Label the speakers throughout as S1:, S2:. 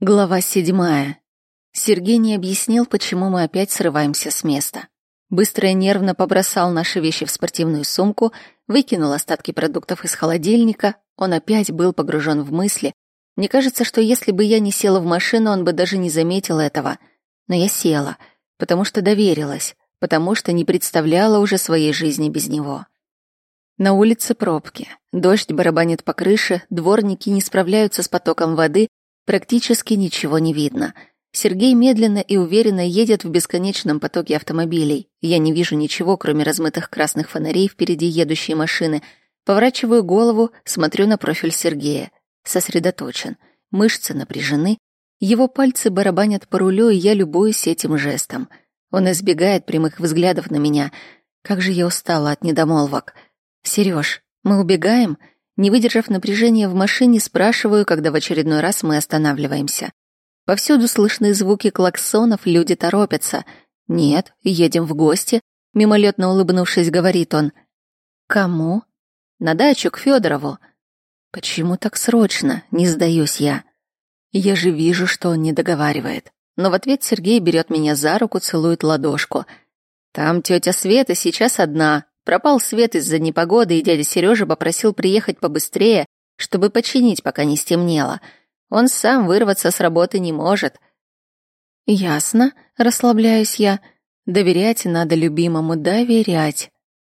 S1: Глава седьмая. Сергей не объяснил, почему мы опять срываемся с места. Быстро и нервно побросал наши вещи в спортивную сумку, выкинул остатки продуктов из холодильника. Он опять был погружен в мысли. Мне кажется, что если бы я не села в машину, он бы даже не заметил этого. Но я села, потому что доверилась, потому что не представляла уже своей жизни без него. На улице пробки. Дождь барабанит по крыше, дворники не справляются с потоком воды, Практически ничего не видно. Сергей медленно и уверенно едет в бесконечном потоке автомобилей. Я не вижу ничего, кроме размытых красных фонарей впереди едущей машины. Поворачиваю голову, смотрю на профиль Сергея. Сосредоточен. Мышцы напряжены. Его пальцы барабанят по рулю, и я любуюсь этим жестом. Он избегает прямых взглядов на меня. Как же я устала от недомолвок. «Серёж, мы убегаем?» Не выдержав напряжения в машине, спрашиваю, когда в очередной раз мы останавливаемся. Повсюду слышны звуки клаксонов, люди торопятся. «Нет, едем в гости», — мимолетно улыбнувшись, говорит он. «Кому?» «На дачу, к Федорову». «Почему так срочно?» — не сдаюсь я. Я же вижу, что он не договаривает. Но в ответ Сергей берет меня за руку, целует ладошку. «Там тетя Света сейчас одна, Пропал свет из-за непогоды, и дядя Сережа попросил приехать побыстрее, чтобы починить, пока не стемнело. Он сам вырваться с работы не может. Ясно, расслабляюсь я. Доверять надо любимому, доверять.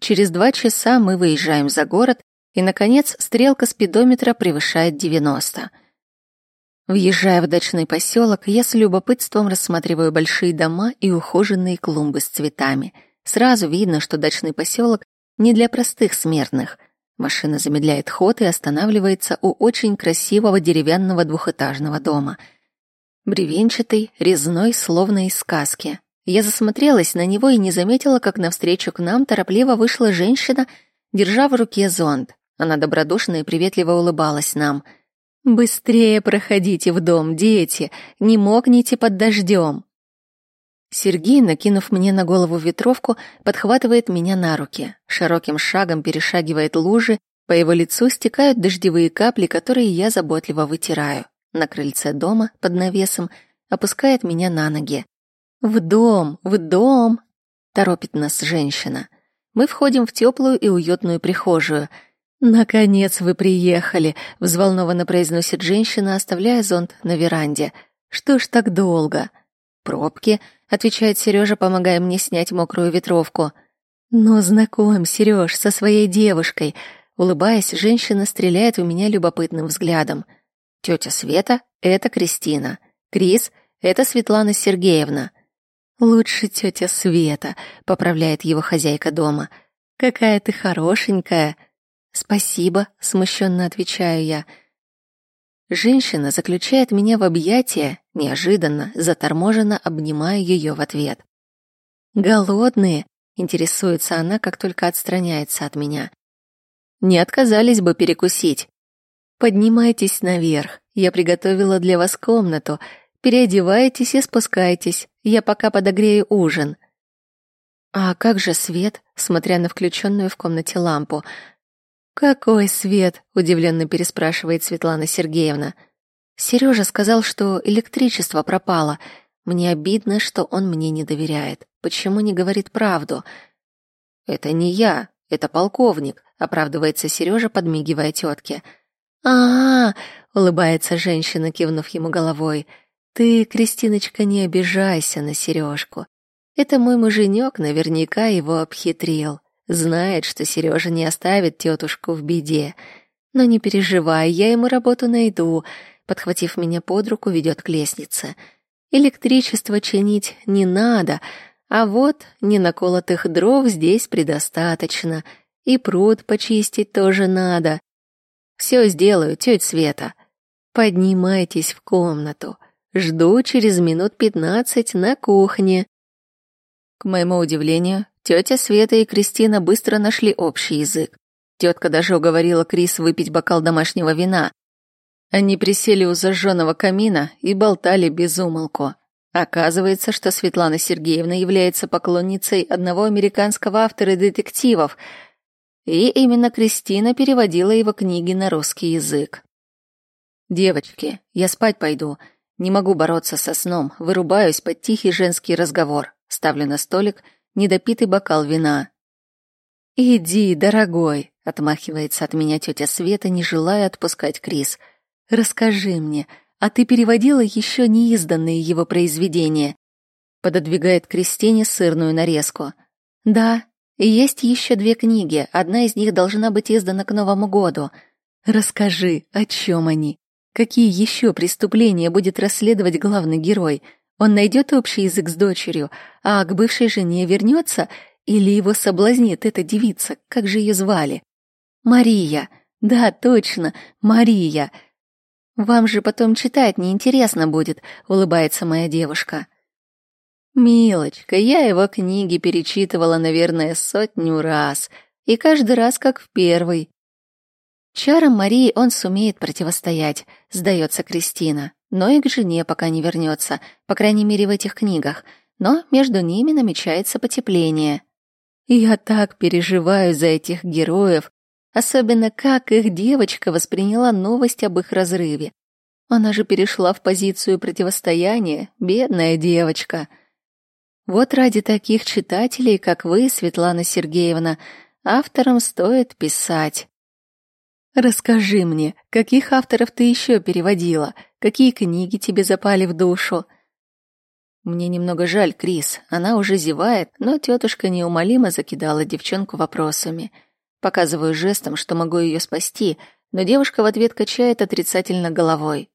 S1: Через два часа мы выезжаем за город, и, наконец, стрелка спидометра превышает 90. Въезжая в дачный поселок, я с любопытством рассматриваю большие дома и ухоженные клумбы с цветами — Сразу видно, что дачный поселок не для простых смертных. Машина замедляет ход и останавливается у очень красивого деревянного двухэтажного дома. Бревенчатый, резной, словно из сказки. Я засмотрелась на него и не заметила, как навстречу к нам торопливо вышла женщина, держа в руке зонт. Она добродушно и приветливо улыбалась нам. «Быстрее проходите в дом, дети, не мокните под дождем!» Сергей, накинув мне на голову ветровку, подхватывает меня на руки, широким шагом перешагивает лужи, по его лицу стекают дождевые капли, которые я заботливо вытираю. На крыльце дома, под навесом, опускает меня на ноги. «В дом! В дом!» — торопит нас женщина. Мы входим в теплую и уютную прихожую. «Наконец вы приехали!» — взволнованно произносит женщина, оставляя зонт на веранде. «Что ж так долго?» «Пробки», — отвечает Сережа, помогая мне снять мокрую ветровку. «Ну, знаком, Сереж, со своей девушкой». Улыбаясь, женщина стреляет в меня любопытным взглядом. Тетя Света — это Кристина. Крис — это Светлана Сергеевна. «Лучше тетя Света», — поправляет его хозяйка дома. «Какая ты хорошенькая». «Спасибо», — смущенно отвечаю я. Женщина заключает меня в объятия, неожиданно, заторможенно обнимая ее в ответ. «Голодные?» — интересуется она, как только отстраняется от меня. «Не отказались бы перекусить». «Поднимайтесь наверх, я приготовила для вас комнату. Переодевайтесь и спускайтесь, я пока подогрею ужин». «А как же свет?» — смотря на включенную в комнате лампу — «Какой свет?» — удивленно переспрашивает Светлана Сергеевна. Сережа сказал, что электричество пропало. Мне обидно, что он мне не доверяет. Почему не говорит правду? «Это не я, это полковник», — оправдывается Сережа, подмигивая тетке. а, -а, -а улыбается женщина, кивнув ему головой. «Ты, Кристиночка, не обижайся на Сережку. Это мой муженек наверняка его обхитрил». Знает, что Сережа не оставит тетушку в беде. Но не переживай, я ему работу найду. Подхватив меня под руку, ведет к лестнице. Электричество чинить не надо, а вот ненаколотых дров здесь предостаточно. И пруд почистить тоже надо. Все сделаю, тетя Света. Поднимайтесь в комнату. Жду через минут пятнадцать на кухне. К моему удивлению, Тетя Света и Кристина быстро нашли общий язык. Тетка даже уговорила Крис выпить бокал домашнего вина. Они присели у зажженного камина и болтали без умолку. Оказывается, что Светлана Сергеевна является поклонницей одного американского автора детективов, и именно Кристина переводила его книги на русский язык. «Девочки, я спать пойду», Не могу бороться со сном, вырубаюсь под тихий женский разговор. Ставлю на столик недопитый бокал вина. «Иди, дорогой», — отмахивается от меня тетя Света, не желая отпускать Крис. «Расскажи мне, а ты переводила еще неизданные его произведения?» Пододвигает Кристине сырную нарезку. «Да, и есть еще две книги, одна из них должна быть издана к Новому году. Расскажи, о чем они? Какие еще преступления будет расследовать главный герой? Он найдет общий язык с дочерью, а к бывшей жене вернется или его соблазнит эта девица, как же ее звали? Мария. Да, точно, Мария. Вам же потом читать неинтересно будет, улыбается моя девушка. Милочка, я его книги перечитывала, наверное, сотню раз, и каждый раз как в первый. Чарам Марии он сумеет противостоять, сдается Кристина, но и к жене пока не вернется, по крайней мере в этих книгах, но между ними намечается потепление. Я так переживаю за этих героев, особенно как их девочка восприняла новость об их разрыве. Она же перешла в позицию противостояния, бедная девочка — вот ради таких читателей, как вы, Светлана Сергеевна, авторам стоит писать. Расскажи мне, каких авторов ты еще переводила? Какие книги тебе запали в душу? Мне немного жаль Крис. Она уже зевает, но тетушка неумолимо закидала девчонку вопросами. Показываю жестом, что могу ее спасти, но девушка в ответ качает отрицательно головой.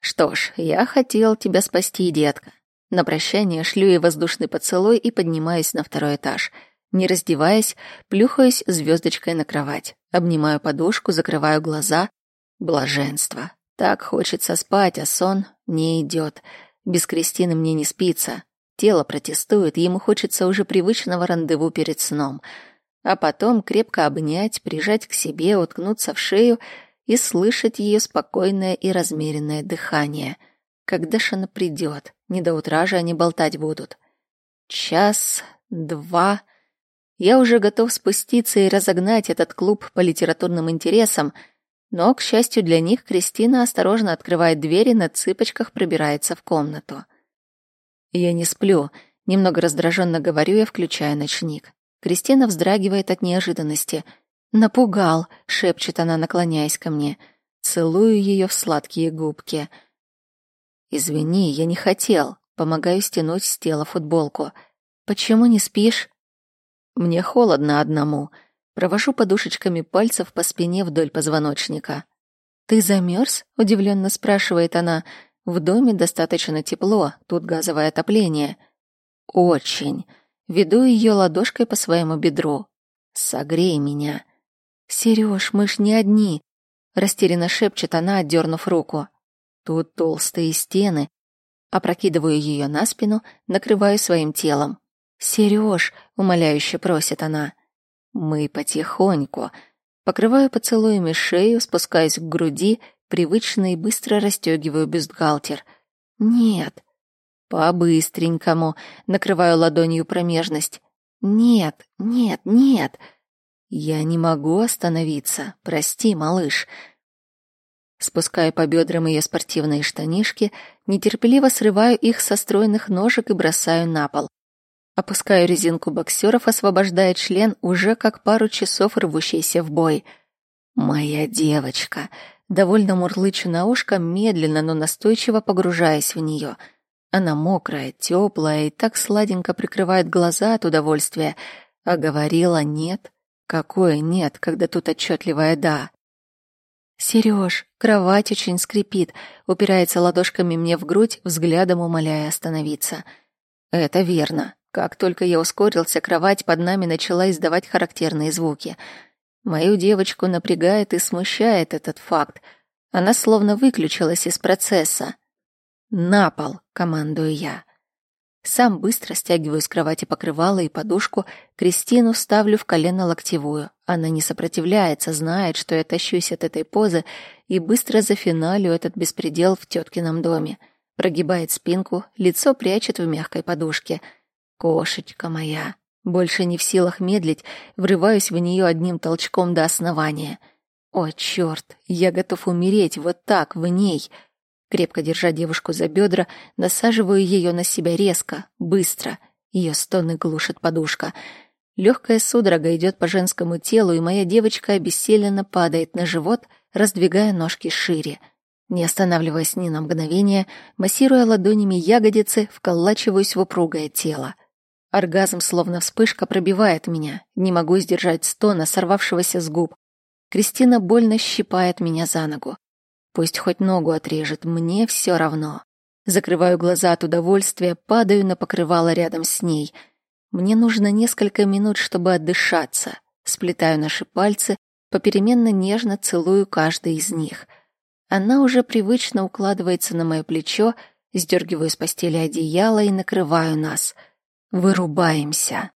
S1: Что ж, я хотел тебя спасти, детка. На прощание шлю ей воздушный поцелуй и поднимаюсь на второй этаж. Не раздеваясь, плюхаюсь звездочкой на кровать. Обнимаю подушку, закрываю глаза. Блаженство. Так хочется спать, а сон не идет. Без Кристины мне не спится. Тело протестует, ему хочется уже привычного рандеву перед сном. А потом крепко обнять, прижать к себе, уткнуться в шею и слышать ее спокойное и размеренное дыхание — когда ж она придет? Не до утра же они болтать будут. Час, два. Я уже готов спуститься и разогнать этот клуб по литературным интересам, но, к счастью для них, Кристина осторожно открывает дверь и на цыпочках пробирается в комнату. Я не сплю, немного раздраженно говорю я, включая ночник. Кристина вздрагивает от неожиданности. «Напугал», — шепчет она, наклоняясь ко мне. Целую ее в сладкие губки — «Извини, я не хотел». Помогаю стянуть с тела футболку. «Почему не спишь?» «Мне холодно одному». Провожу подушечками пальцев по спине вдоль позвоночника. «Ты замерз?» — удивленно спрашивает она. «В доме достаточно тепло, тут газовое отопление». «Очень». Веду ее ладошкой по своему бедру. «Согрей меня». «Серёж, мы ж не одни», — растерянно шепчет она, отдернув руку. Тут толстые стены. Опрокидываю ее на спину, накрываю своим телом. «Сереж!» — умоляюще просит она. «Мы потихоньку». Покрываю поцелуями шею, спускаюсь к груди, привычно и быстро расстегиваю бюстгальтер. «Нет». «По-быстренькому», — накрываю ладонью промежность. «Нет, нет, нет». «Я не могу остановиться. Прости, малыш». Спускаю по бедрам ее спортивные штанишки, нетерпеливо срываю их со стройных ножек и бросаю на пол. Опускаю резинку боксеров, освобождая член, уже как пару часов рвущийся в бой. «Моя девочка!» Довольно мурлычу на ушко, медленно, но настойчиво погружаясь в нее. Она мокрая, теплая и так сладенько прикрывает глаза от удовольствия. А говорила «нет». Какое «нет», когда тут отчетливое «да». Сереж, кровать очень скрипит, упирается ладошками мне в грудь, взглядом умоляя остановиться. Это верно. Как только я ускорился, кровать под нами начала издавать характерные звуки. Мою девочку напрягает и смущает этот факт. Она словно выключилась из процесса. «На пол!» — командую я. Сам быстро стягиваю с кровати покрывало и подушку, Кристину ставлю в колено локтевую. Она не сопротивляется, знает, что я тащусь от этой позы и быстро зафиналю этот беспредел в теткином доме. Прогибает спинку, лицо прячет в мягкой подушке. Кошечка моя. Больше не в силах медлить, врываюсь в нее одним толчком до основания. О, черт, я готов умереть вот так, в ней. Крепко держа девушку за бедра, насаживаю ее на себя резко, быстро. Ее стоны глушит подушка. Легкая судорога идет по женскому телу, и моя девочка обессиленно падает на живот, раздвигая ножки шире. Не останавливаясь ни на мгновение, массируя ладонями ягодицы, вколачиваюсь в упругое тело. Оргазм, словно вспышка, пробивает меня. Не могу сдержать стона, сорвавшегося с губ. Кристина больно щипает меня за ногу. Пусть хоть ногу отрежет, мне все равно. Закрываю глаза от удовольствия, падаю на покрывало рядом с ней. Мне нужно несколько минут, чтобы отдышаться. Сплетаю наши пальцы, попеременно нежно целую каждый из них. Она уже привычно укладывается на мое плечо, сдергиваю с постели одеяло и накрываю нас. Вырубаемся.